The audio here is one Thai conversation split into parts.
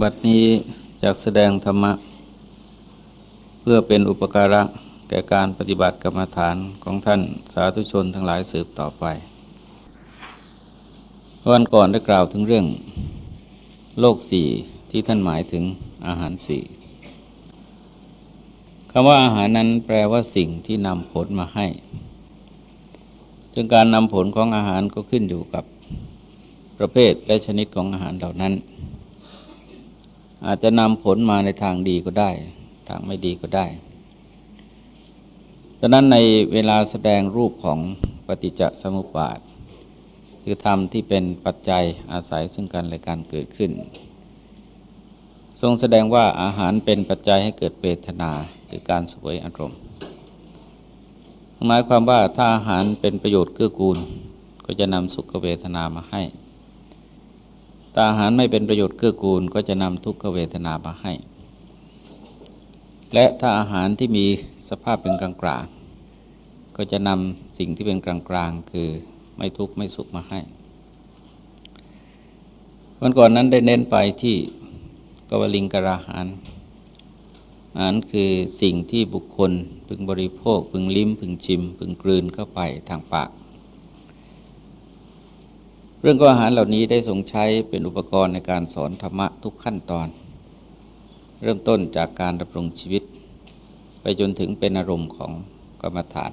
บัดนี้จากแสดงธรรมะ เพื่อเป็นอุปการะแก่การปฏิบัติกรรมฐานของท่านสาธุชนทั้งหลายสืบต่อไป วันก่อนได้กล่าวถึงเรื่อง โลกสี่ที่ท่านหมายถึงอาหารสี่คำว่าอาหารนั้นแปลว่าสิ่งที่นำผลมาให้ จึงการนำผลของอาหารก็ขึ้นอยู่กับประเภทและชนิดของอาหารเหล่านั้น อาจจะนำผลมาในทางดีก็ได้ ทางไม่ดีก็ได้ดังนั้นในเวลาแสดงรูปของปฏิจจสมุปบาท คือธรรมที่เป็นปัจจัยอาศัยซึ่งกันและการเกิดขึ้น ทรงแสดงว่าอาหารเป็นปัจจัยให้เกิดเวทนาคือการสวยอารมณ์หมายความว่าถ้าอาหารเป็นประโยชน์เกื้อกูล ก็จะนำสุขเวทนามาให้ ถ้าอาหารไม่เป็นประโยชน์เกื้อกูลก็จะนำทุกขเวทนามาให้ และถ้าอาหารที่มีสภาพเป็นกลางกลางก็จะนำสิ่งที่เป็นกลางกลางคือไม่ทุกข์ไม่สุขมาให้วันก่อนนั้นได้เน้นไปที่กวลิงกราหารอาหารคือสิ่งที่บุคคลพึงบริโภค พึงลิ้มพึงชิม พึงกลืนเข้าไปทางปาก เรื่องของอาหารเหล่านี้ได้ทรงใช้เป็นอุปกรณ์ในการสอนธรรมะทุกขั้นตอน เริ่มต้นจากการดำรงชีวิต ไปจนถึงเป็นอารมณ์ของกรรมฐาน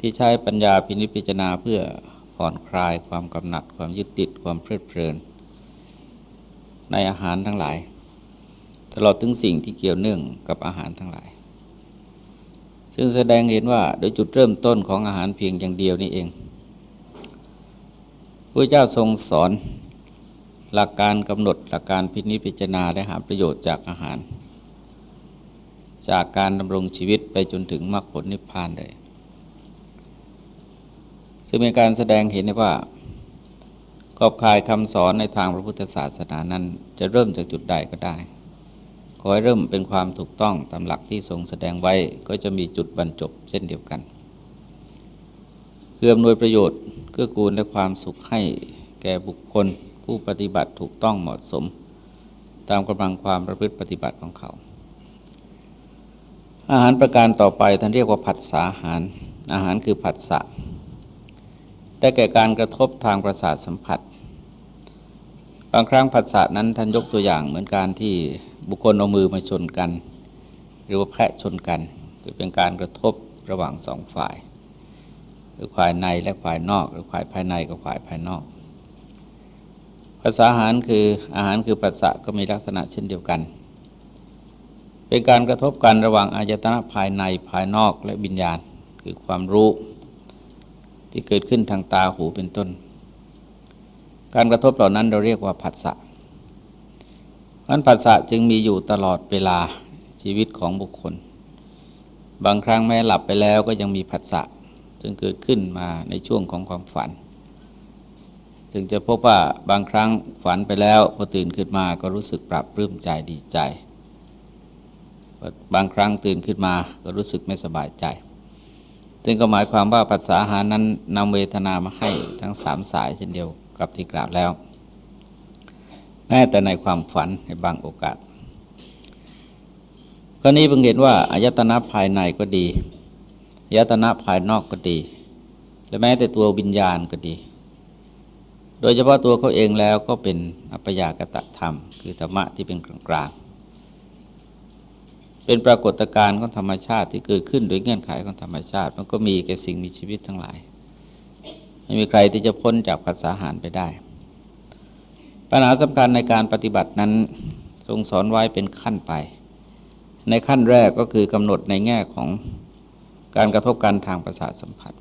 ที่ใช้ปัญญาพินิจพิจารณาเพื่อผ่อนคลายความกำหนัดความยึดติดความเพลิดเพลิน ในอาหารทั้งหลาย ตลอดถึงสิ่งที่เกี่ยวเนื่องกับอาหารทั้งหลาย ซึ่งแสดงเห็นว่าโดยจุดเริ่มต้นของอาหารเพียงอย่างเดียวนี้เอง พระเจ้าทรงสอนหลักการกำหนดหลักการพินิจพิจารณาและหาประโยชน์จากอาหาร จากการดำรงชีวิตไปจนถึงมรรคผลนิพพานเลยซึ่งเป็นการแสดงเห็นว่าขอบคายคำสอนในทางพระพุทธศาสนานั้น จะเริ่มจากจุดใดก็ได้ ขอให้เริ่มเป็นความถูกต้องตามหลักที่ทรงแสดงไว้ก็จะมีจุดบรรจบเช่นเดียวกันเพื่ออำนวยประโยชน์ เกื้อกูลและความสุขให้แก่บุคคล ผู้ปฏิบัติถูกต้องเหมาะสม ตามกำลังความประพฤติปฏิบัติของเขา อาหารประการต่อไปท่านเรียกว่าผัสสาอาหาร อาหารคือผัสสะได้แก่การกระทบทางประสาทสัมผัส บางครั้งผัสสะนั้นท่านยกตัวอย่างเหมือนการที่บุคคลเอามือมาชนกัน หรือว่าแพะชนกันคือเป็นการกระทบระหว่างสองฝ่าย คือฝ่ายในและฝ่ายนอก หรือฝ่ายภายในกับฝ่ายภายนอกภาษาอาหารคืออาหารคือภาษาก็มีลักษณะเช่นเดียวกัน เป็นการกระทบกันระหว่างอายตนะภายในภายนอกและวิญญาณ คือความรู้ ที่เกิดขึ้นทางตาหูเป็นต้น การกระทบเหล่านั้นเราเรียกว่าผัสสะมันภาษาจึงมีอยู่ตลอดเวลาชีวิตของบุคคล บางครั้งแม้หลับไปแล้วก็ยังมีผัสสะ จึงเกิดขึ้นมาในช่วงของความฝัน ถึงจะพบว่าบางครั้งฝันไปแล้วพอตื่นขึ้นมาก็รู้สึกปรับปลื้มใจดีใจ บางครั้งตื่นขึ้นมาก็รู้สึกไม่สบายใจ ซึ่งก็หมายความว่าภาษาหานั้นนำเวทนามาให้ทั้งสามสายเช่นเดียวกับที่กล่าวแล้ว แม้แต่ในความฝันในบางโอกาสกรณีเพิ่งเห็นว่าอายตนะภายในก็ดี ยตนะภายนอกก็ดี และแม้แต่ตัววิญญาณก็ดี โดยเฉพาะตัวเขาเองแล้วก็เป็นอัปยากตะธรรม คือธรรมะที่เป็นกลางๆเป็นปรากฏการณ์ของธรรมชาติที่เกิดขึ้นโดยเงื่อนไขของธรรมชาติ มันก็มีแก่สิ่งมีชีวิตทั้งหลาย ไม่มีใครที่จะพ้นจากภาษาหารไปได้ ปัญหาสำคัญในการปฏิบัตินั้นทรงสอนไว้เป็นขั้นไป ในขั้นแรกก็คือกำหนดในแง่ของ การกระทบกันทางประสาทสัมผัส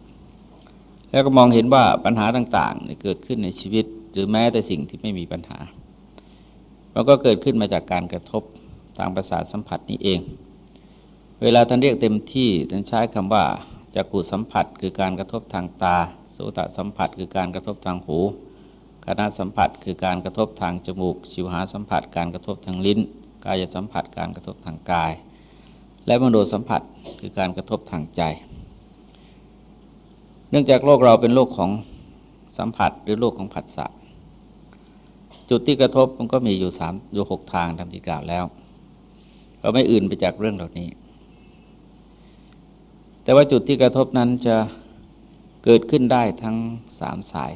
แล้วก็มองเห็นว่าปัญหาต่างๆเกิดขึ้นในชีวิต หรือแม้แต่สิ่งที่ไม่มีปัญหา มันก็เกิดขึ้นมาจากการกระทบทางประสาทสัมผัสนี้เอง เวลาท่านเรียกเต็มที่ท่านใช้คำว่าจักขุสัมผัส คือการกระทบทางตาโสตสัมผัส คือการกระทบทางหูคณะสัมผัสคือการกระทบทางจมูกชิวหาสัมผัส การกระทบทางลิ้น กายสัมผัส การกระทบทางกาย และมโนสัมผัสคือการกระทบทางใจ เนื่องจากโลกเราเป็นโลกของสัมผัสหรือโลกของผัสสะจุดที่กระทบมันก็มีอยู่สามอยู่หกทางทำที่กล่าวแล้วก็ไม่อื่นไปจากเรื่องเหล่านี้ แต่ว่าจุดที่กระทบนั้นจะเกิดขึ้นได้ทั้งสามสาย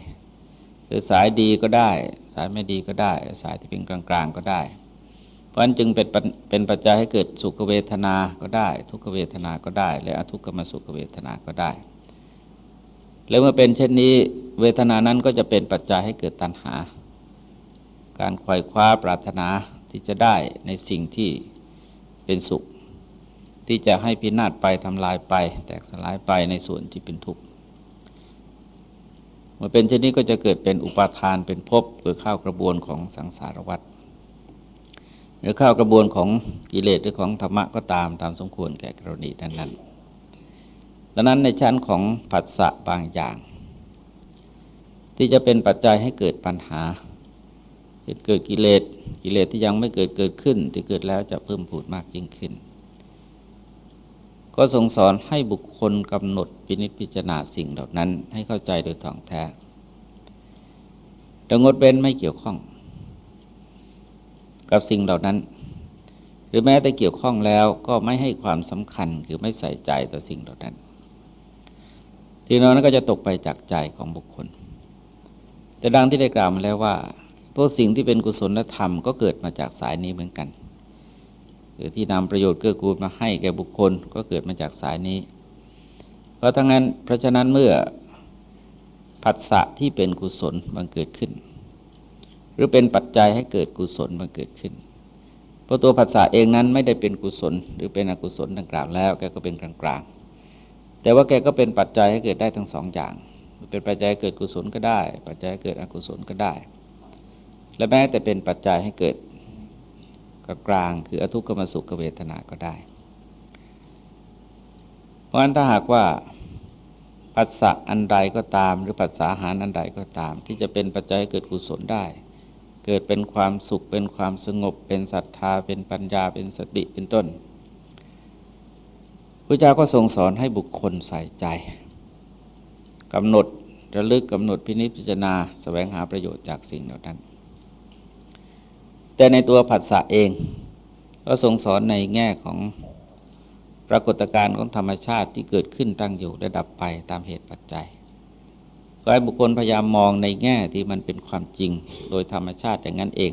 คือสายดีก็ได้ สายไม่ดีก็ได้ สายที่เป็นกลางๆก็ได้ ราะนั้นจึงเป็นเป็นปัจจัยให้เกิดสุขเวทนาก็ได้ ทุกขเวทนาก็ได้ และอทุกขมสุขเวทนาก็ได้ แล้วเมื่อเป็นเช่นนี้ เวทนานั้นก็จะเป็นปัจจัยให้เกิดตัณหา การควยคว้าปรารถนาที่จะได้ในสิ่งที่เป็นสุข ที่จะให้พินาศไปทำลายไป แตกสลายไปในส่วนที่เป็นทุกข์เมื่อเป็นเช่นนี้ก็จะเกิดเป็นอุปาทานเป็นภพหรือเข้าวกระบวนของสังสารวัฏ หรือเข้ากระบวนของกิเลสหรือของธรรมะก็ตามตามสมควรแก่กรณีนั้นนั้นดังนั้นในชั้นของผัสสะบางอย่าง ที่จะเป็นปัจจัยให้เกิดปัญหาเกิดกิเลสกิเลสที่ยังไม่เกิดเกิดขึ้น ที่เกิดแล้วจะเพิ่มพูดมากยิ่งขึ้น ก็ทรงสอนให้บุคคลกำหนดพินิจพิจารณาสิ่งเหล่านั้นให้เข้าใจโดยท่องแท้แต่งดเว้นไม่เกี่ยวข้อง กับสิ่งเหล่านั้น หรือแม้แต่เกี่ยวข้องแล้วก็ไม่ให้ความสำคัญคือไม่ใส่ใจต่อสิ่งเหล่านั้นทีนั้นก็จะตกไปจากใจของบุคคล แต่ดังที่ได้กล่าวมาแล้วว่า พวกสิ่งที่เป็นกุศลธรรมก็เกิดมาจากสายนี้เหมือนกันคือที่นำประโยชน์เกื้อกูลมาให้แก่บุคคลก็เกิดมาจากสายนี้ เพราะทั้งนั้นเพราะฉะนั้นเมื่อผัสสะที่เป็นกุศลบังเกิดขึ้น หรือเป็นปัจจัยให้เกิดกุศลบังเกิดขึ้นเพราะตัวผัสสะเองนั้นไม่ได้เป็นกุศล หรือเป็นอกุศลดังกล่าวแล้วแกก็เป็นกลางๆ แต่ว่าแกก็เป็นปัจจัยให้เกิดได้ทั้งสองอย่าง เป็นปัจจัยเกิดกุศลก็ได้ ปัจจัยเกิดอกุศลก็ได้ และแม้แต่เป็นปัจจัยให้เกิดกลางคืออทุกขมสุขเวทนาก็ได้ เพราะฉะนั้นถ้าหากว่าปัสสะอันใดก็ตาม หรือปัสสาหารอันใดก็ตาม ที่จะเป็นปัจจัยเกิดกุศลได้ เกิดเป็นความสุขเป็นความสงบ เป็นศรัทธา เป็นปัญญาเป็นสติเป็นต้นพระเจ้าก็ทรงสอนให้บุคคลใส่ใจกำหนดระลึกกำหนดพินิจพิจารณาสแสวงหาประโยชน์จากสิ่งเหล่านั้น แต่ในตัวผัสสะเอง ก็ทรงสอนในแง่ของปรากฏการณ์ของธรรมชาติที่เกิดขึ้นตั้งอยู่และดับไปตามเหตุปัจจัย ก็ให้บุคคลพยายามมองในแง่ที่มันเป็นความจริง โดยธรรมชาติอย่างนั้นเอง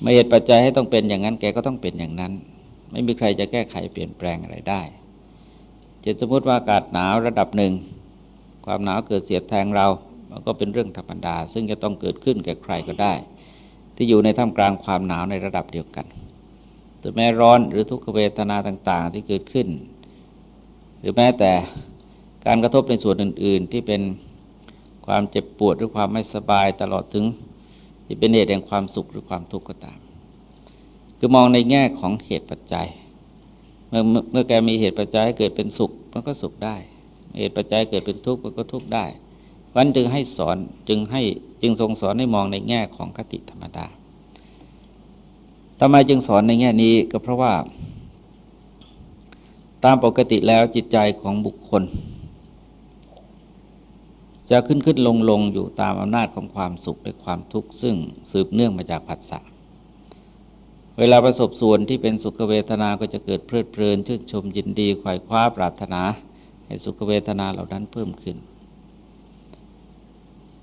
ไม่เหตุปัจจัยให้ต้องเป็นอย่างนั้นแกก็ต้องเป็นอย่างนั้น ไม่มีใครจะแก้ไขเปลี่ยนแปลงอะไรได้จะสมมติว่าอากาศหนาวระดับหนึ่ง ความหนาวเกิดเสียดแทงเรามันก็เป็นเรื่องธรรมดา ซึ่งจะต้องเกิดขึ้นแก่ใครก็ได้ ที่อยู่ในท่ามกลางความหนาวในระดับเดียวกันแต่แม้ร้อนหรือทุกขเวทนาต่าง ๆ ที่เกิดขึ้น หรือแม้แต่การกระทบในส่วนอื่น ๆ ที่เป็น ความเจ็บปวดหรือความไม่สบายตลอดถึงที่เป็นเหตุแห่งความสุขหรือความทุกข์ก็ตาม คือมองในแง่ของเหตุปัจจัย เมื่อเมื่อแกมีเหตุปัจจัยเกิดเป็นสุขมันก็สุขได้ เหตุปัจจัยเกิดเป็นทุกข์มันก็ทุกข์ได้วันจึงให้สอนจึงให้จึงทรงสอนให้มองในแง่ของคติธรรมดาทำไมจึงสอนในแง่นี้ก็เพราะว่า ตามปกติแล้วจิตใจของบุคคล จะขึ้นขึ้นลงลงอยู่ตามอำนาจของความสุขและความทุกข์ซึ่งสืบเนื่องมาจากผัสสะเวลาประสบส่วนที่เป็นสุขเวทนาก็จะเกิดเพลิดเพลินชื่นชมยินดีขวายคว้าปรารถนา ให้สุขเวทนาเหล่านั้นเพิ่มขึ้น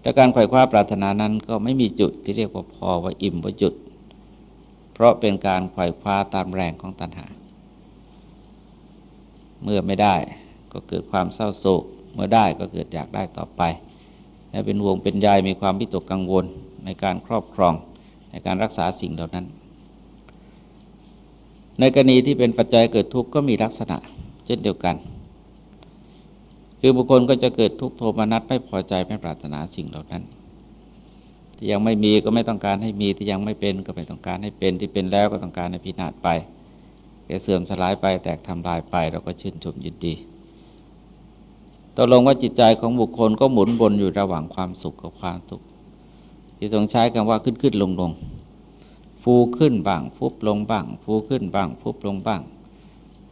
แต่การไขว่คว้าปรารถนานั้นก็ไม่มีจุดที่เรียกว่าพอว่าอิ่มว่าจุด เพราะเป็นการไขว่คว้าตามแรงของตัณหา เมื่อไม่ได้ก็เกิดความเศร้าโศก เมื่อได้ก็เกิดอยากได้ต่อไปและเป็นห่วงเป็นใยมีความวิตกกังวลในการครอบครองในการรักษาสิ่งเหล่านั้น ในกรณีที่เป็นปัจจัยเกิดทุกข์ก็มีลักษณะ เช่นเดียวกัน คือบุคคลก็จะเกิดทุกข์โทมนัสไม่พอใจไม่ปรารถนาสิ่งเหล่านั้น ที่ยังไม่มีก็ไม่ต้องการให้มีที่ยังไม่เป็นก็ไม่ต้องการให้เป็นที่เป็นแล้วก็ต้องการให้พินาศไปแก่เสื่อมสลายไปแตกทำลายไปเราก็ชื่นชมยินดี ตกลงว่าจิตใจของบุคคลก็หมุนวนอยู่ระหว่างความสุขกับความทุกข์ที่ต้องใช้คำว่าขึ้นขึ้นลงลงฟูขึ้นบ้างฟุบลงบ้าง ฟูขึ้นบ้างฟุบลงบ้าง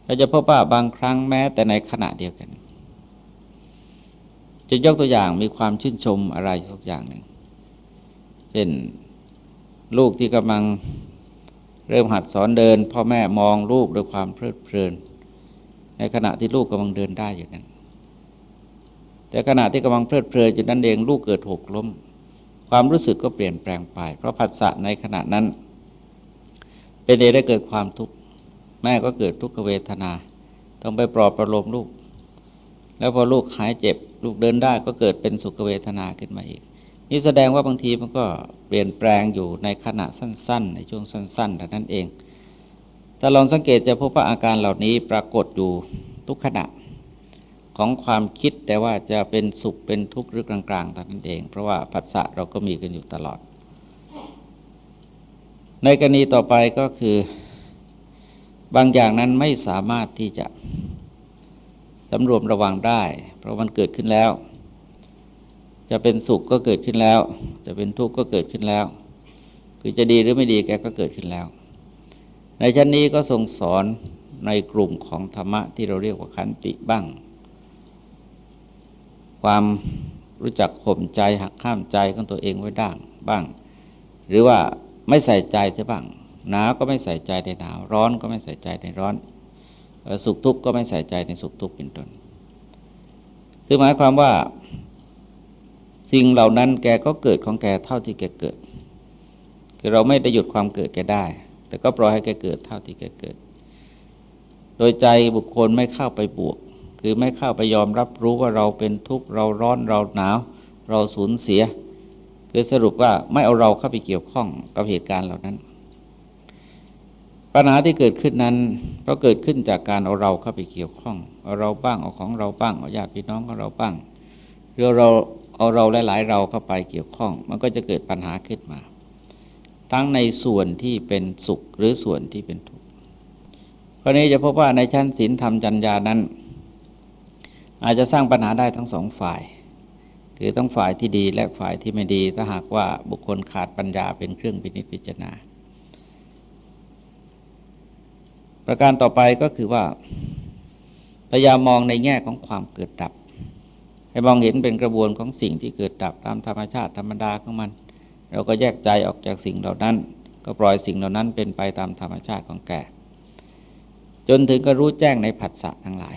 เราจะพบว่าบางครั้งแม้แต่ในขณะเดียวกัน จะยกตัวอย่างมีความชื่นชมอะไรสักอย่างหนึ่ง เช่นลูกที่กำลังเริ่มหัดสอนเดิน พ่อแม่มองลูกด้วยความเพลิดเพลิน ในขณะที่ลูกกำลังเดินได้อยู่นั้น แต่ขณะที่กำลังเพลิดเพลินอยู่นั้นเองลูกเกิดหกล้ม ความรู้สึกก็เปลี่ยนแปลงไป เพราะผัสสะในขณะนั้น เป็นเอได้เกิดความทุกข์แม่ก็เกิดทุกขเวทนา ต้องไปปลอบประโลมลูก แล้วพอลูกหายเจ็บ ลูกเดินได้ก็เกิดเป็นสุขเวทนาขึ้นมาอีก นี่แสดงว่าบางทีมันก็เปลี่ยนแปลงอยู่ในขณะสั้น ๆ ในช่วงสั้นๆแต่นั้นเองถ้าลองสังเกตจะพบว่าอาการเหล่านี้ปรากฏอยู่ทุกขณะ ของความคิดแต่ว่าจะเป็นสุขเป็นทุกข์หรือกลางๆต่นั้นเอง เพราะว่าผัสสะเราก็มีกันอยู่ตลอด ในกรณีต่อไปก็คือบางอย่างนั้นไม่สามารถที่จะสำรวมระวังได้ เพราะมันเกิดขึ้นแล้ว จะเป็นสุขก็เกิดขึ้นแล้ว จะเป็นทุกข์ก็เกิดขึ้นแล้ว คือจะดีหรือไม่ดีแกก็เกิดขึ้นแล้ว ในชั้นนี้ก็ทรงสอนในกลุ่มของธรรมะที่เราเรียกว่าขันติบ้าง ความรู้จักข่มใจหักข้ามใจของตัวเองไว้ด้างบ้าง หรือว่าไม่ใส่ใจใช่บ้างหนาวก็ไม่ใส่ใจในหนาว ร้อนก็ไม่ใส่ใจในร้อนสุขทุกข์ก็ไม่ใส่ใจในสุขทุกข์เป็นต้นคือหมายความว่า สิ่งเหล่านั้นแกก็เกิดของแกเท่าที่แกเกิด คือเราไม่ได้หยุดความเกิดแกได้ แต่ก็ปล่อยให้แกเกิดเท่าที่แกเกิด โดยใจบุคคลไม่เข้าไปบวก คือไม่เข้าไปยอมรับรู้ว่าเราเป็นทุกข์เราร้อนเราหนาว เราสูญเสีย คือสรุปว่าไม่เอาเราเข้าไปเกี่ยวข้องกับเหตุการณ์เหล่านั้น ปัญหาที่เกิดขึ้นนั้นก็เกิดขึ้นจากการเอาเราเข้าไปเกี่ยวข้องเอาเราบ้างเอาของเราบ้างเอาญาติพี่น้องของเราบ้างหรือเราเอาเราหลายๆเราเข้าไปเกี่ยวข้อง มันก็จะเกิดปัญหาขึ้นมา ทั้งในส่วนที่เป็นสุขหรือส่วนที่เป็นทุกข์คราวนี้จะพบว่าในชั้นศีลธรรมจัญญานั้น อาจจะสร้างปัญหาได้ทั้งสองฝ่ายคือทั้งฝ่ายที่ดีและฝ่ายที่ไม่ดี ถ้าหากว่าบุคคลขาดปัญญาเป็นเครื่องพินิจพิจารณา ประการต่อไปก็คือว่าพยายามมองในแง่ของความเกิดดับ ให้มองเห็นเป็นกระบวนของสิ่งที่เกิดดับตามธรรมชาติธรรมดาของมัน เราก็แยกใจออกจากสิ่งเหล่านั้น ก็ปล่อยสิ่งเหล่านั้นเป็นไปตามธรรมชาติของแก่ จนถึงก็รู้แจ้งในผัสสะทั้งหลาย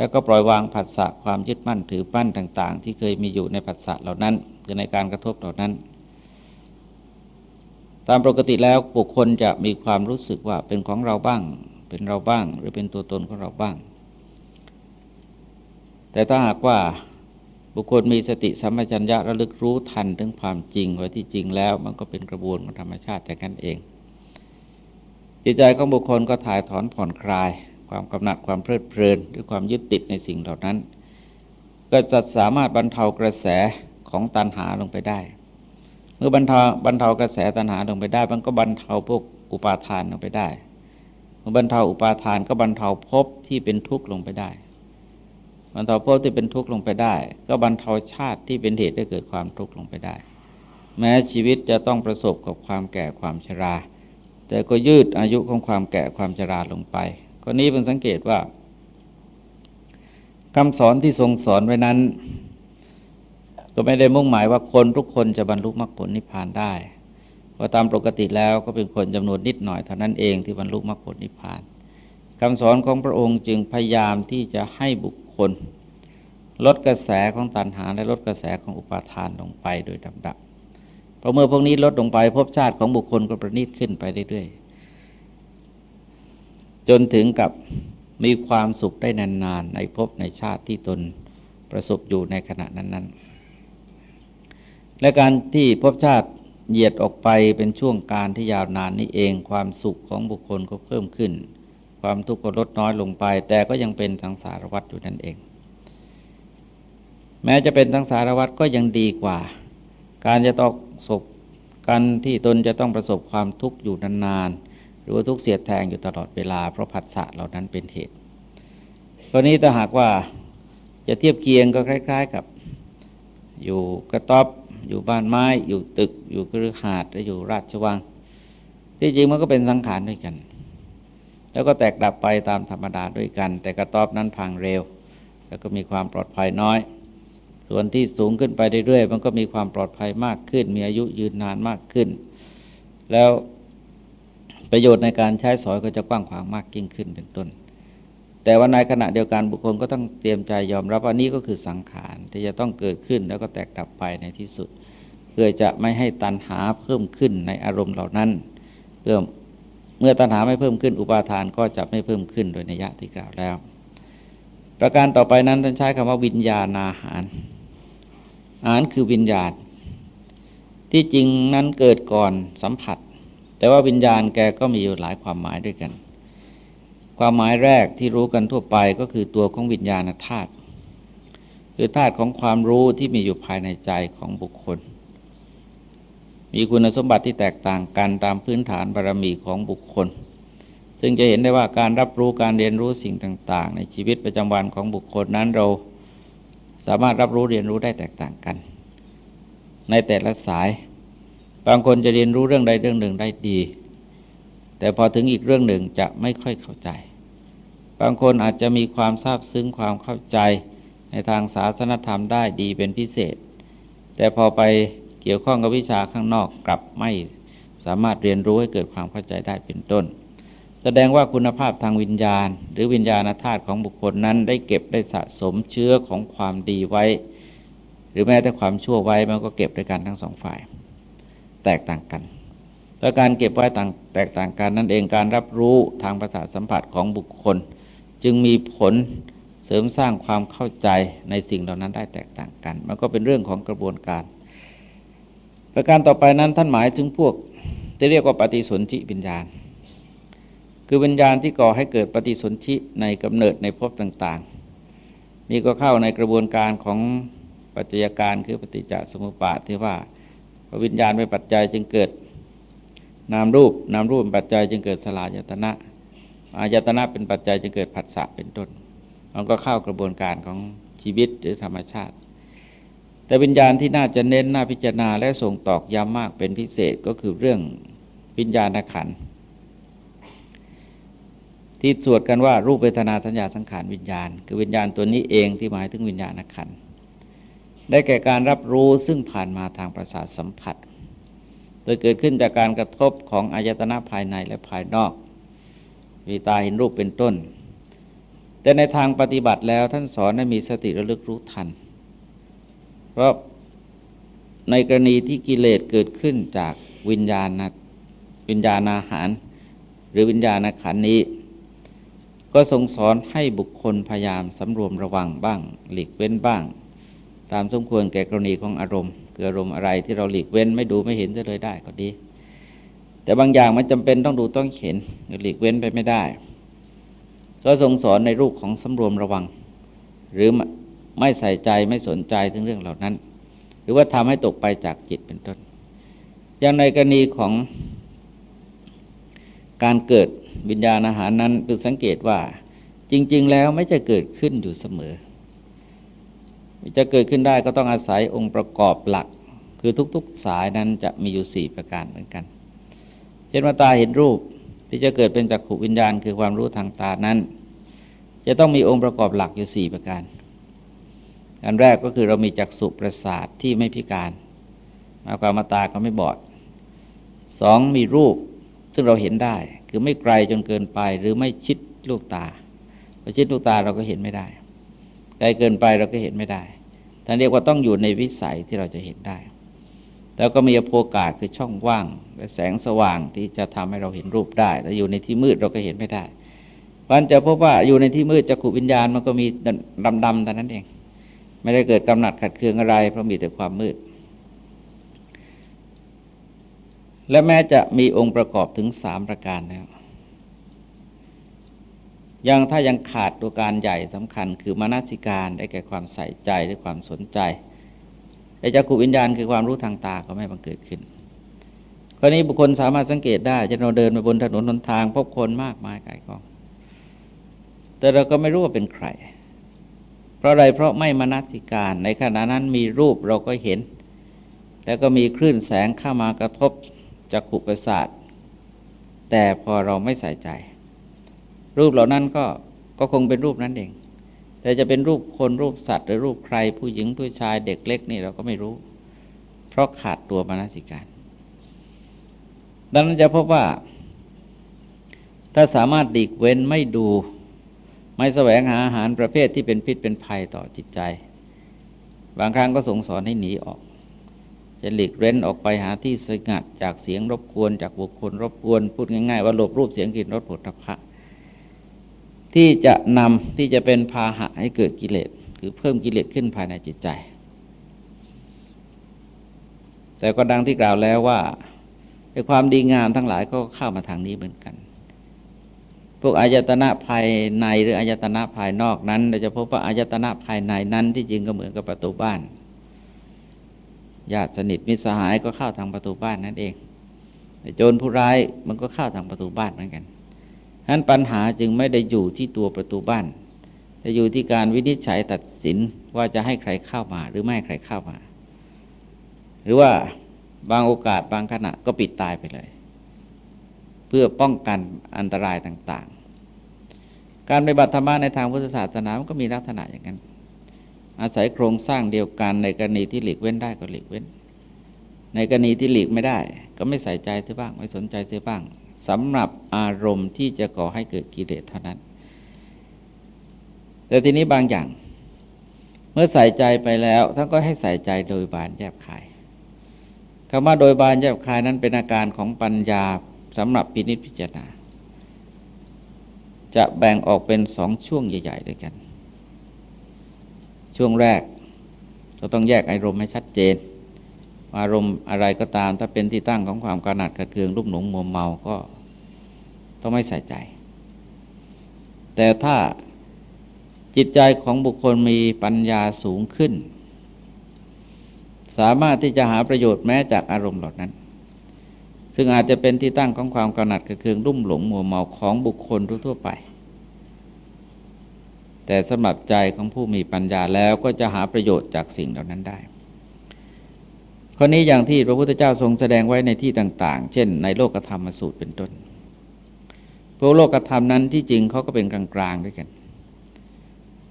แล้วก็ปล่อยวางผัสสะความยึดมั่นถือปั้นต่าง ๆ ที่เคยมีอยู่ในผัสสะเหล่านั้นคือในการกระทบเหล่านั้น ตามปกติแล้วบุคคลจะมีความรู้สึกว่าเป็นของเราบ้าง เป็นเราบ้าง หรือเป็นตัวตนของเราบ้าง แต่ถ้าหากว่าบุคคลมีสติสัมปชัญญะระลึกรู้ทันถึงความจริงไว้ที่จริงแล้ว มันก็เป็นกระบวนของธรรมชาติแต่นั้นเอง จิตใจของบุคคลก็ถ่ายถอนผ่อนคลาย ความกำหนัดความเพลิดเพลิน หรือความยึดติดในสิ่งเหล่านั้น ก็จะสามารถบรรเทากระแสของตัณหาลงไปได้ เมื่อบรรเทาบรรเทากระแสตัณหาลงไปได้ มันก็บรรเทาพวกอุปาทานลงไปได้ เมื่อบรรเทาอุปาทานก็บรรเทาภพที่เป็นทุกข์ลงไปได้บรรเทาภพที่เป็นทุกข์ลงไปได้ ก็บรรเทาชาติที่เป็นเหตุให้เกิดความทุกข์ลงไปได้ แม้ชีวิตจะต้องประสบกับความแก่ความชรา แต่ก็ยืดอายุของความแก่ความชราลงไป ข้อนี้เพิ่งสังเกตว่าคำสอนที่ทรงสอนไว้นั้น ก็ไม่ได้มุ่งหมายว่าคนทุกคนจะบรรลุมรรคผลนิพพานได้เพราะตามปกติแล้วก็เป็นคนจำนวนนิดหน่อยเท่านั้นเองที่บรรลุมรรคผลนิพพานคำสอนของพระองค์จึงพยายามที่จะให้บุคคล ลดกระแสของตัณหาและลดกระแสของอุปาทานลงไปโดยลำดับพอเมื่อพวกนี้ลดลงไปภพชาติของบุคคลก็ประณีตขึ้นไปเรื่อยๆ จนถึงกับมีความสุขได้นานๆ ในภพในชาติที่ตนประสบอยู่ในขณะนั้น ๆ และการที่ภพชาติเหยียดออกไปเป็นช่วงการที่ยาวนานนี้เองความสุขของบุคคลก็เพิ่มขึ้น ความทุกข์ก็ลดน้อยลงไป แต่ก็ยังเป็นสังสารวัฏอยู่นั่นเอง แม้จะเป็นสังสารวัฏก็ยังดีกว่า การจะต้องศพการที่ตนจะต้องประสบความทุกข์อยู่นานๆ รือว่าทุกเสียดแทงอยู่ตลอดเวลาเพราะผัสสะเหล่านั้นเป็นเหตุกรณีถ้าหากว่าจะเทียบเคียงก็คล้าย ๆ กับ อยู่กระต๊อบอยู่บ้านไม้ อยู่ตึก อยู่กระหาดหรืออยู่ราชวัง ที่จริงมันก็เป็นสังขารด้วยกัน แล้วก็แตกดับไปตามธรรมดาด้วยกัน แต่กระต๊อบนั้นพังเร็ว แล้วก็มีความปลอดภัยน้อย ส่วนที่สูงขึ้นไปเรื่อยๆมันก็มีความปลอดภัยมากขึ้น มีอายุยืนนานมากขึ้น แล้ว ประโยชน์ในการใช้สอยก็จะกว้างขวางมากยิ่งขึ้นเป็นต้น แต่ว่าในขณะเดียวกันบุคคลก็ต้องเตรียมใจยอมรับว่านี่ก็คือสังขารที่จะต้องเกิดขึ้นแล้วก็แตกดับไปในที่สุด เพื่อจะไม่ให้ตัณหาเพิ่มขึ้นในอารมณ์เหล่านั้นเพื่อเมื่อตัณหาไม่เพิ่มขึ้น อุปาทานก็จะไม่เพิ่มขึ้นโดยนิยะที่กล่าวแล้ว ประการต่อไปนั้นท่านใช้คำว่าวิญญาณอาหาร อาหารคือวิญญาณ ที่จริงนั้นเกิดก่อนสัมผัส แต่ว่าวิญญาณแกก็มีอยู่หลายความหมายด้วยกัน ความหมายแรกที่รู้กันทั่วไปก็คือตัวของวิญญาณธาตุคือธาตุของความรู้ที่มีอยู่ภายในใจของบุคคล มีคุณสมบัติที่แตกต่างกันตามพื้นฐานบารรมีของบุคคล ซึ่งจะเห็นได้ว่าการรับรู้การเรียนรู้สิ่งต่าง ๆ ในชีวิตประจำวันของบุคคลนั้นเราสามารถรับรู้เรียนรู้ได้แตกต่างกัน ในแต่ละสาย บางคนจะเรียนรู้เรื่องใดเรื่องหนึ่งได้ดี แต่พอถึงอีกเรื่องหนึ่งจะไม่ค่อยเข้าใจ บางคนอาจจะมีความทราบซึ้งความเข้าใจในทางศาสนธรรมได้ดีเป็นพิเศษ แต่พอไปเกี่ยวข้องกับวิชาข้างนอกกลับไม่สามารถเรียนรู้ให้เกิดความเข้าใจได้เป็นต้น แสดงว่าคุณภาพทางวิญญาณ หรือวิญญาณธาตุของบุคคลนั้นได้เก็บได้สะสมเชื้อของความดีไว้ หรือแม้แต่ความชั่วไว้มันก็เก็บด้วยกันทั้งสองฝ่าย แตกต่างกัน และการเก็บไว้ต่างแตกต่างกันนั่นเองการรับรู้ทางประสาทสัมผัสของบุคคล จึงมีผลเสริมสร้างความเข้าใจในสิ่งเหล่านั้นได้แตกต่างกัน มันก็เป็นเรื่องของกระบวนการ ประการต่อไปนั้นท่านหมายถึงพวกที่เรียกว่าปฏิสนธิวิญญาณ คือวิญญาณที่ก่อให้เกิดปฏิสนธิในกำเนิดในภพต่างๆ นี่ก็เข้าในกระบวนการของปัจจัยการคือปฏิจจสมุปบาทที่ว่า วิญญาณเป็นปัจจัยจึงเกิดนามรูปนามรูปเป็นปัจจัยจึงเกิดสลายตนะอายตนะเป็นปัจจัยจึงเกิดผัสสะเป็นต้น มันก็เข้ากระบวนการของชีวิตหรือธรรมชาติ แต่วิญญาณที่น่าจะเน้นน่าพิจารณาและส่งตอกย้ำมากเป็นพิเศษก็คือเรื่องวิญญาณขันที่สวดกันว่ารูปเวทนาสัญญาสังขารวิญญาณ คือวิญญาณตัวนี้เองที่หมายถึงวิญญาณขัน ได้แก่การรับรู้ซึ่งผ่านมาทางประสาทสัมผัส โดยเกิดขึ้นจากการกระทบของอายตนะภายในและภายนอกมีตาเห็นรูปเป็นต้น แต่ในทางปฏิบัติแล้วท่านสอนให้มีสติระลึกรู้ทัน เพราะในกรณีที่กิเลสเกิดขึ้นจากวิญญาณวิญญาณอาหาร หรือวิญญาณขันนี้ ก็ทรงสอนให้บุคคลพยายามสำรวมระวังบ้าง หลีกเว้นบ้าง ตามสมควรแก่กรณีของอารมณ์คืออารมณ์อะไรที่เราหลีกเว้นไม่ดูไม่เห็นจะเลยได้ก็ดี แต่บางอย่างมันจำเป็นต้องดูต้องเห็นหลีกเว้นไปไม่ได้ ก็ทรงสอนในรูปของสำรวมระวัง หรือไม่ใส่ใจไม่สนใจถึงเรื่องเหล่านั้น หรือว่าทำให้ตกไปจากจิตเป็นต้น อย่างในกรณีของการเกิดวิญญาณอาหารนั้นคือสังเกตว่าจริง ๆ แล้วไม่จะเกิดขึ้นอยู่เสมอ จะเกิดขึ้นได้ก็ต้องอาศัยองค์ประกอบหลัก คือทุกๆสายนั้นจะมีอยู่สี่ประการเหมือนกัน เช่นว่าตาเห็นรูปที่จะเกิดเป็นจักขุวิญญาณ คือความรู้ทางตานั้น จะต้องมีองค์ประกอบหลักอยู่สี่ประการ อันแรกก็คือเรามีจักษุประสาทที่ไม่พิการมาความมาตาก็ไม่บอดสองมีรูปซึ่งเราเห็นได้ คือไม่ไกลจนเกินไปหรือไม่ชิดลูกตาพอชิดลูกตาเราก็เห็นไม่ได้ ไกลเกินไปเราก็เห็นไม่ได้ท่านเรียกว่าต้องอยู่ในวิสัยที่เราจะเห็นได้ แล้วก็มีโอกาสคือช่องว่าง และแสงสว่างที่จะทำให้เราเห็นรูปได้แต่อยู่ในที่มืดเราก็เห็นไม่ได้วันจะพบว่าอยู่ในที่มืดจะขุวิญญาณมันก็มีดำๆแต่นั้นเอง ไม่ได้เกิดกำหนัดขัดเคืองอะไร เพราะมีแต่ความมืด และแม้จะมีองค์ประกอบถึงสามประการแล้ว ยังถ้ายังขาดตัวการใหญ่สำคัญ คือมานาสิการได้แก่ความใส่ใจหรือความสนใจไอ้จักรุวิญญาณคือความรู้ทางตาก็ไม่บังเกิดขึ้นกรณีบุคคลสามารถสังเกตได้จะเราเดินไปบนถนนหนทาง พบคนมากมายกายกอง แต่เราก็ไม่รู้ว่าเป็นใคร เพราะอะไรเพราะไม่มานาสิการในขณะนั้นมีรูปเราก็เห็น แล้วก็มีคลื่นแสงเข้ามากระทบจักขุประสาทแต่พอเราไม่ใส่ใจ รูปเหล่านั้นก็ก็คงเป็นรูปนั้นเอง แต่จะเป็นรูปคนรูปสัตว์ หรือรูปใครผู้หญิงผู้ชายเด็กเล็กนี่เราก็ไม่รู้ เพราะขาดตัวมนสิการ ดังนั้นจะพบว่า ถ้าสามารถดีกเว้นไม่ดู ไม่แสวงหาอาหารประเภทที่เป็นพิษเป็นภัยต่อจิตใจ บางครั้งก็ส่งสอนให้หนีออก จะหลีกเร้นออกไปหาที่สงัดจากเสียงรบกวน จากบุคคลรบกวน พูดง่ายๆว่าหลบรูปเสียงกลิ่นรสผลพระ ที่จะนำที่จะเป็นพาหะให้เกิดกิเลสคือเพิ่มกิเลสขึ้นภายในจิตใจ แต่ก็ดังที่กล่าวแล้วว่าไอ้ความดีงามทั้งหลายก็เข้ามาทางนี้เหมือนกัน พวกอายตนะภายในหรืออายตนะภายนอกนั้น เราจะพบว่าอายตนะภายในนั้นที่จริงก็เหมือนกับประตูบ้านญาติสนิทมิตรสหายก็เข้าทางประตูบ้านนั่นเองโจรผู้ร้ายมันก็เข้าทางประตูบ้านเหมือนกัน นั้นปัญหาจึงไม่ได้อยู่ที่ตัวประตูบ้าน แต่อยู่ที่การวินิจฉัยตัดสินว่าจะให้ใครเข้ามา หรือไม่ให้ใครเข้ามา หรือว่าบางโอกาสบางขณะก็ปิดตายไปเลย เพื่อป้องกันอันตรายต่าง ๆ การปฏิบัติธรรมในทางพุทธศาสนามันก็มีลักษณะอย่างนั้น อาศัยโครงสร้างเดียวกันในกรณีที่หลีกเว้นได้ก็หลีกเว้น ในกรณีที่หลีกไม่ได้ ก็ไม่ใส่ใจเสียบ้าง ไม่สนใจเสียบ้าง สำหรับอารมณ์ที่จะก่อให้เกิดกิเลสเท่านั้น แต่ทีนี้บางอย่าง เมื่อใส่ใจไปแล้วท่านก็ให้ใส่ใจโดยบานแยบคายคำว่าโดยบานแยบคายนั้นเป็นอาการของปัญญาสำหรับพินิจพิจารณา จะแบ่งออกเป็นสองช่วงใหญ่ ๆ ด้วยกัน ช่วงแรก เราต้องแยกอารมณ์ให้ชัดเจน อารมณ์อะไรก็ตาม ถ้าเป็นที่ตั้งของความกระหนัดกระเทืองรุ่มหลงมัวเมาก็ ต้องไม่ใส่ใจ แต่ถ้าจิตใจของบุคคลมีปัญญาสูงขึ้น สามารถที่จะหาประโยชน์แม้จากอารมณ์เหล่านั้น ซึ่งอาจจะเป็นที่ตั้งของความกำหนัดกระเคืองรุ่มหลงมัวเมาของบุคคลทั่วไป แต่สำหรับใจของผู้มีปัญญาแล้วก็จะหาประโยชน์จากสิ่งเหล่านั้นได้ข้อนี้อย่างที่พระพุทธเจ้าทรงแสดงไว้ในที่ต่าง ๆ เช่น ในโลกธรรมสูตรเป็นต้น พวกโลกธรรมนั้นที่จริงเขาก็เป็นกลางๆด้วยกัน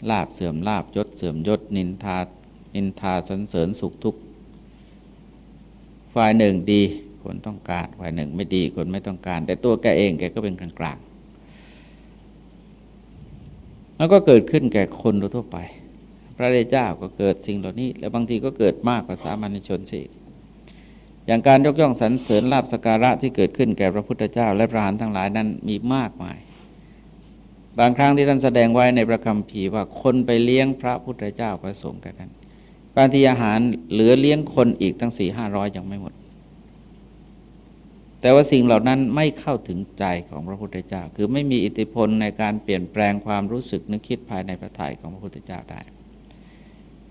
ลาบเสื่อมลาบยศเสื่อมยศนินทานินทาสันเสริญสุขทุกข์ฝ่ายหนึ่งดีคนต้องการฝ่ายหนึ่งไม่ดีคนไม่ต้องการ แต่ตัวแกเองแกก็เป็นกลางกลางมันก็เกิดขึ้นแก่คนทั่วไป พระเดชเจ้าก็เกิดสิ่งเหล่านี้ แล้วบางทีก็เกิดมากกว่าสามัญชนสิ อย่างการยกย่องสรรเสริญลาบสการะที่เกิดขึ้นแก่พระพุทธเจ้า และพระหานทั้งหลายนั้นมีมากมาย บางครั้งที่ท่านแสดงไว้ในพระคัมภีร์ว่าคนไปเลี้ยงพระพุทธเจ้าประสงค์กันนั้นบางทีอาหารเหลือเลี้ยงคนอีกตั้งสี่ห้าร้อยยังไม่หมด แต่ว่าสิ่งเหล่านั้นไม่เข้าถึงใจของพระพุทธเจ้า คือไม่มีอิทธิพลในการเปลี่ยนแปลงความรู้สึกนึกคิดภายในพระทัยของพระพุทธเจ้าได้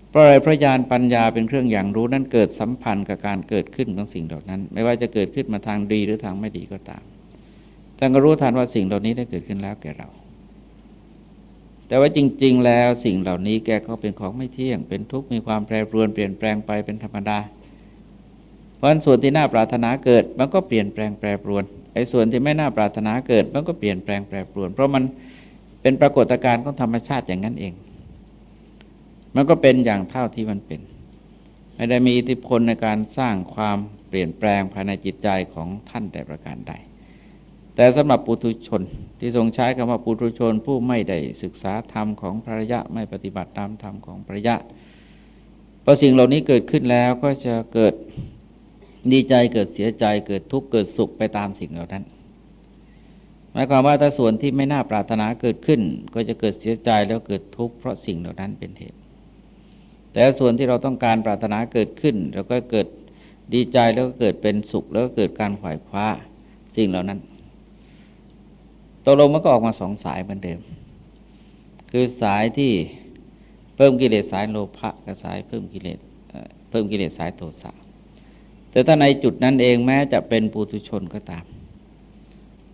เพราะอะไรพระญาณปัญญาเป็นเครื่องอย่างรู้นั้นเกิดสัมพันธ์กับการเกิดขึ้นของสิ่งเหล่านั้น ไม่ว่าจะเกิดขึ้นมาทางดีหรือทางไม่ดีก็ตามแต่ก็รู้ทันว่าสิ่งเหล่านี้ได้เกิดขึ้นแล้วแก่เรา แต่ว่าจริง ๆ แล้วสิ่งเหล่านี้แกก็เป็นของไม่เที่ยง เป็นทุกข์มีความแปรปรวนเปลี่ยนแปลงไปเป็นธรรมดา เพราะส่วนที่น่าปรารถนาเกิดมันก็เปลี่ยนแปลงแปรปรวนไอ้ส่วนที่ไม่น่าปรารถนาเกิดมันก็เปลี่ยนแปลงแปรปรวน เพราะมันเป็นปรากฏการณ์ของธรรมชาติอย่างนั้นเอง มันก็เป็นอย่างเท่าที่มันเป็น ไม่ได้มีอิทธิพลในการสร้างความเปลี่ยนแปลงภายในจิตใจของท่านแต่ประการใด แต่สำหรับปุถุชนที่ทรงใช้คำว่าปุถุชนผู้ไม่ได้ศึกษาธรรมของพระยะไม่ปฏิบัติตามธรรมของพระยะพอสิ่งเหล่านี้เกิดขึ้นแล้วก็จะเกิดดีใจเกิดเสียใจเกิดทุกข์เกิดสุขไปตามสิ่งเหล่านั้นหมายความว่าถ้าส่วนที่ไม่น่าปรารถนาเกิดขึ้น ก็จะเกิดเสียใจแล้วเกิดทุกข์เพราะสิ่งเหล่านั้นเป็นเหตุ แต่ส่วนที่เราต้องการปรารถนาเกิดขึ้นแล้วก็เกิดดีใจแล้วก็เกิดเป็นสุข แล้วก็เกิดการขวายคว้าสิ่งเหล่านั้นตกลงมันก็ออกมาสองสายเหมือนเดิม คือสายที่เพิ่มกิเลสสายโลภะกับสายเพิ่มกิเลสเพิ่มกิเลสสายโทสะแต่ถ้าในจุดนั้นเองแม้จะเป็นปุถุชนก็ตาม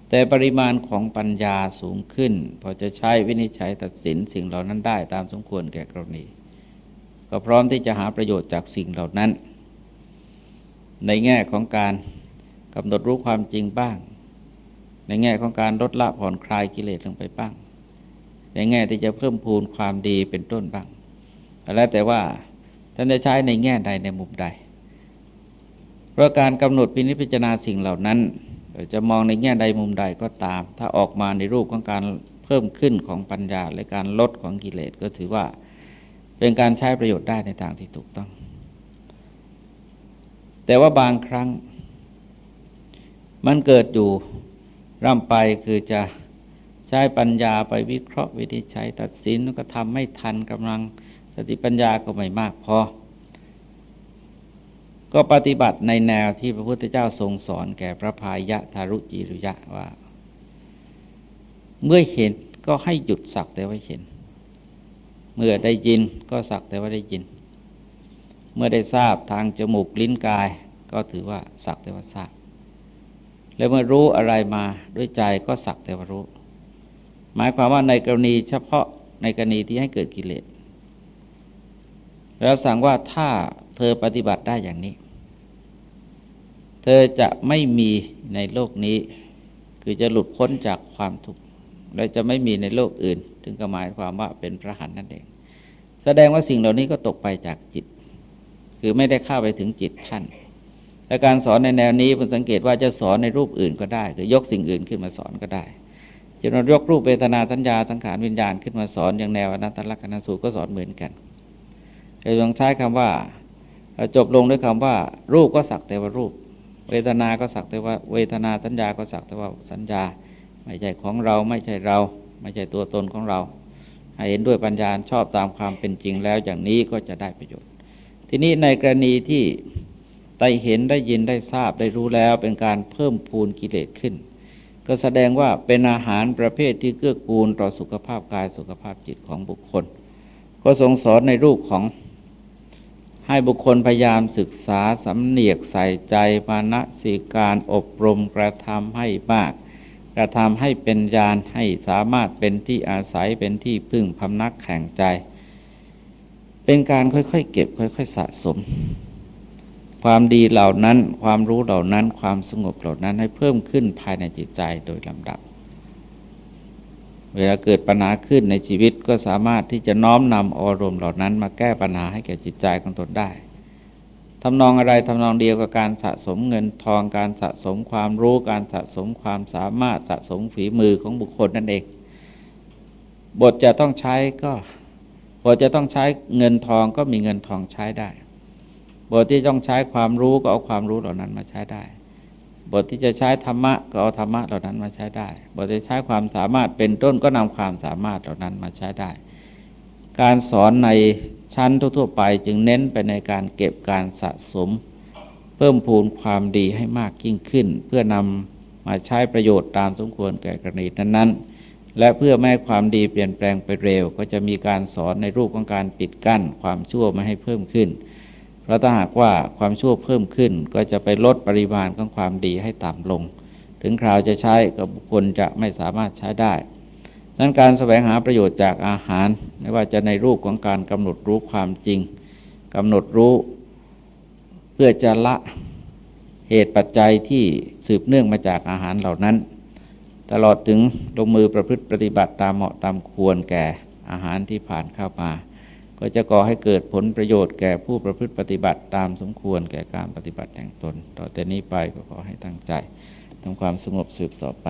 แต่ปริมาณของปัญญาสูงขึ้น พอจะใช้วินิจฉัยตัดสินสิ่งเหล่านั้นได้ตามสมควรแก่กรณี ก็พร้อมที่จะหาประโยชน์จากสิ่งเหล่านั้น ในแง่ของการกำหนดรู้ความจริงบ้าง ในแง่ของการลดละผ่อนคลายกิเลสลงไปบ้าง ในแง่ที่จะเพิ่มพูนความดีเป็นต้นบ้างแล้วแต่ว่าท่านจะใช้ในแง่ใดในมุมใด เพราะการกำหนดพินิจพิจารณาสิ่งเหล่านั้นจะมองในแง่ใดมุมใดก็ตาม ถ้าออกมาในรูปของการเพิ่มขึ้นของปัญญาและการลดของกิเลสก็ถือว่า เป็นการใช้ประโยชน์ได้ในทางที่ถูกต้อง แต่ว่าบางครั้ง มันเกิดอยู่ร่ำไปคือจะใช้ปัญญาไปวิเคราะห์วิธีใช้ตัดสินก็ทำไม่ทันกำลังสติปัญญาก็ไม่มากพอ ก็ปฏิบัติในแนวที่พระพุทธเจ้าทรงสอนแก่พระพายะทารุจิรุยะว่า เมื่อเห็นก็ให้หยุดสักแต่ว่าเห็น เมื่อได้ยินก็สักแต่ว่าได้ยิน เมื่อได้ทราบทางจมูกลิ้นกาย ก็ถือว่าสักแต่ว่าทราบ แล้วเมื่อรู้อะไรมาด้วยใจก็สักแต่ว่ารู้ หมายความว่าในกรณีเฉพาะในกรณีที่ให้เกิดกิเลสแล้วสั่งว่าถ้าเธอปฏิบัติได้อย่างนี้ เธอจะไม่มีในโลกนี้ คือจะหลุดพ้นจากความทุกข์ และจะไม่มีในโลกอื่น ถึงก็หมายความว่าเป็นพระหันนั่นเอง แสดงว่าสิ่งเหล่านี้ก็ตกไปจากจิต คือไม่ได้เข้าไปถึงจิตท่านและการสอนในแนวนี้ผมสังเกตว่าจะสอนในรูปอื่นก็ได้ คือยกสิ่งอื่นขึ้นมาสอนก็ได้จะนยกรูปเวทนาสัญญาสังขารวิญญาณขึ้นมาสอนอย่างแนวอนัตตลักษณสูตรก็สอนเหมือนกันโดยลองใช้คำว่าจบลงด้วยคำว่า รูปก็สักแต่ว่ารูป เวทนา ก็สักแต่ว่า เวทนาสัญญาก็สักแต่ว่าสัญญา ไม่ใช่ของเราไม่ใช่เรา ไม่ใช่ตัวตนของเรา ให้เห็นด้วยปัญญาชอบตามความเป็นจริงแล้วอย่างนี้ก็จะได้ประโยชน์ ทีนี้ในกรณีที่ได้เห็นได้ยินได้ทราบได้รู้แล้วเป็นการเพิ่มพูนกิเลสขึ้น ก็แสดงว่าเป็นอาหารประเภทที่เกื้อกูลต่อสุขภาพกายสุขภาพจิตของบุคคล ก็ทรงสอนในรูปของให้บุคคลพยายามศึกษาสำเนียกใส่ใจมาณสิการอบรมกระทำให้มาก กระทำให้เป็นญาณให้สามารถเป็นที่อาศัยเป็นที่พึ่งพำนักแข่งใจ เป็นการค่อยๆเก็บค่อยๆสะสม ความดีเหล่านั้น ความรู้เหล่านั้น ความสงบเหล่านั้นให้เพิ่มขึ้นภายในจิตใจโดยลำดับ เวลาเกิดปัญหาขึ้นในชีวิตก็สามารถที่จะน้อมนำอารมณ์เหล่านั้น มาแก้ปัญหาให้แก่จิตใจของตนได้ ทำนองอะไรทำนองเดียวกับการสะสมเงินทองการสะสมความรู้การสะสมความสามารถสะสมฝีมือของบุคคลนั่นเอง บทจะต้องใช้ก็บทจะต้องใช้เงินทองก็มีเงินทองใช้ได้ บทที่ต้องใช้ความรู้ก็เอาความรู้เหล่านั้นมาใช้ได้ บทที่จะใช้ธรรมะก็เอาธรรมะเหล่านั้นมาใช้ได้ บทที่ใช้ความสามารถเป็นต้นก็นำความสามารถเหล่านั้นมาใช้ได้ การสอนใน ชั้นทั่วๆไปจึงเน้นไปในการเก็บการสะสม เพิ่มพูนความดีให้มากยิ่งขึ้น เพื่อนำมาใช้ประโยชน์ตามสมควรแก่กรณีนั้นๆ และเพื่อไม่ให้ความดีเปลี่ยนแปลงไปเร็ว ก็จะมีการสอนในรูปของการปิดกั้น ความชั่วไม่ให้เพิ่มขึ้น เพราะถ้าหากว่าความชั่วเพิ่มขึ้น ก็จะไปลดปริมาณของความดีให้ต่ำลง ถึงคราวจะใช้กับบุคคลจะไม่สามารถใช้ได้ นั้นการแสวงหาประโยชน์จากอาหาร ไม่ว่าจะในรูปของการกำหนดรู้ความจริงกำหนดรู้เพื่อจะละเหตุปัจจัยที่สืบเนื่องมาจากอาหารเหล่านั้น ตลอดถึงลงมือประพฤติปฏิบัติตามเหมาะตามควรแก่อาหารที่ผ่านเข้ามา ก็จะก่อให้เกิดผลประโยชน์แก่ผู้ประพฤติปฏิบัติตามสมควรแก่การปฏิบัติแห่งตน ต่อแต่นี้ไปก็ขอให้ตั้งใจทำความสงบสืบต่อไป